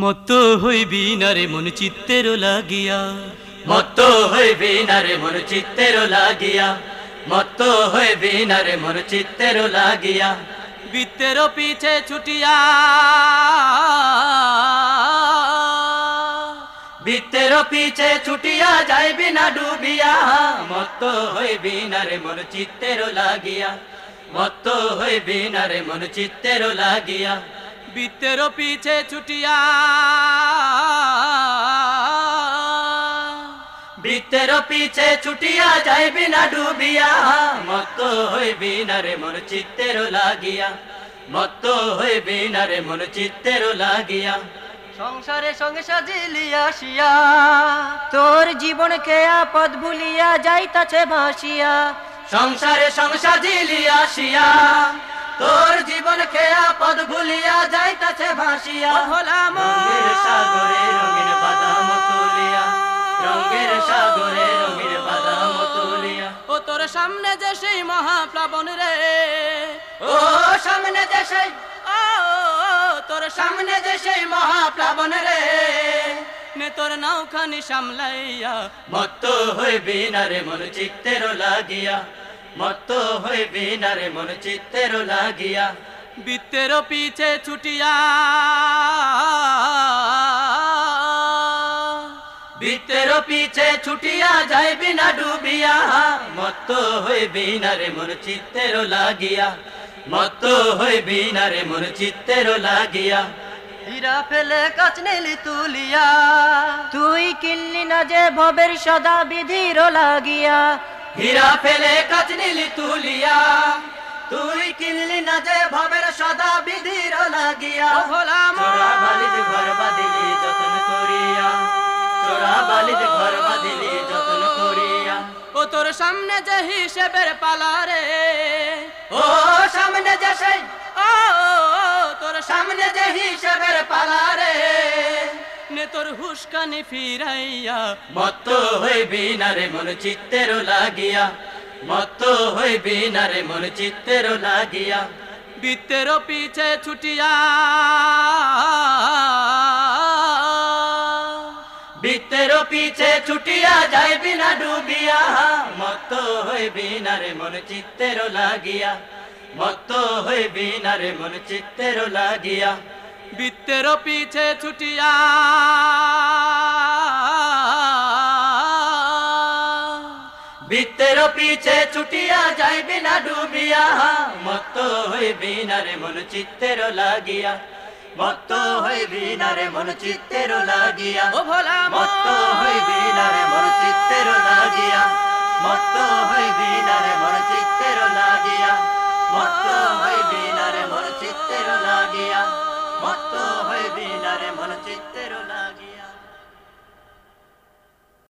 মত হইবি না রে মন চিত্তের লাগিয়া। মত্ত হইবি না রে মন চিত্তের লাগিয়া। মত্ত হইবি না রে মন চিত্তের লাগিয়া। বৃত্তের পিছে ছুটিয়া। বৃত্তের পিছে ছুটিয়া যাইবি না ডুবিয়া। মত্ত হইবি না রে মন চিত্তের লাগিয়া। মত্ত হইবি না রে মন চিত্তের লাগিয়া। বৃত্তের পিছে ছুটিয়া। বৃত্তের পিছে ছুটিয়া যাইবি না ডুবিয়া। মত্ত হইবি না রে মন চিত্তের লাগিয়া। মত্ত হইবি না রে মন চিত্তের লাগিয়া। সংসারে সঙ্গে সাজিলিয়া শিয়া তোর জীবনকে আপদ ভুলিয়া যাইতাছে ভাসিয়া। সংসারে সংসার জিলিয়া আসিয়া। তোর জীবন খেয়া পদ ভুলিয়া যাইতাছে ভাসিয়া। হলাম রঙের সাগরে রঙিন বাদাম তুলিয়া। রঙের সাগরে রঙিন বাদাম তুলিয়া। ও তোর সামনে যে সেই মহাপ্লাবন রে। ও সামনে যে সেই ও তোর সামনে সামনে যে সেই মহাপ্লাবন রে। নে তোর নাওখানি সামলাইয়া। মত্ত হইবি না রে মন চিত্তের লাগিয়া। মত্ত হইবি না রে মন চিত্তের লাগিয়া। বৃত্তের পিছে ছুটিয়া। বৃত্তের পিছে ছুটিয়া যাইবি না ডুবিয়া। মত্ত হইবি না রে মন চিত্তের লাগিয়া। মত্ত হইবি না রে মন চিত্তের লাগিয়া। হীরা ফেলে কাচ নিলি তুলিয়া। তুই কিনলি না যে ভবের সদা বিধির লাগিয়া। হীরা ফেলে কাচ নিলি তুলিয়া। তুই কিনলি না যে ভবের সদা বিধির লাগিয়া। হলাম চোরা বালিদ ঘর বাদিলি যতন করিয়া। চোরা বালিদ ঘর বাদিলি যতন করিয়া। ও তোর সামনে যে হিসেবের পালা রে। ও সামনে যে সেই ও তোর সামনে যে হিসেবের পালা রে। সামনে তোর হুস্কানি ফিরাইয়া। মত্ত হইবি না রে মন চিত্তের লাগিয়া। মত্ত হইবি না রে মন চিত্তের লাগিয়া। বৃত্তের পিছে ছুটিয়া। বৃত্তের পিছে ছুটিয়া যাইবি না ডুবিয়া। মত্ত হইবি না রে মন চিত্তের লাগিয়া। মত্ত হইবি না রে মন চিত্তের লাগিয়া। বৃত্তের পিছে ছুটিয়া। বৃত্তের পিছে ছুটিয়া যাইবি না ডুবিয়া। মত্ত হইবি না রে মন চিত্তের লাগিয়া। মত্ত হইবি না রে মন চিত্তের লাগিয়া। ও ভোলা মত্ত হইবি না রে মন চিত্তের লাগিয়া। মত্ত হইবি না রে মন চিত্তের লাগিয়া। মত্ত হইবি না রে মন চিত্তের লাগিয়া। মত্ত হয় বিলারে মন চিত্তের লাগিয়া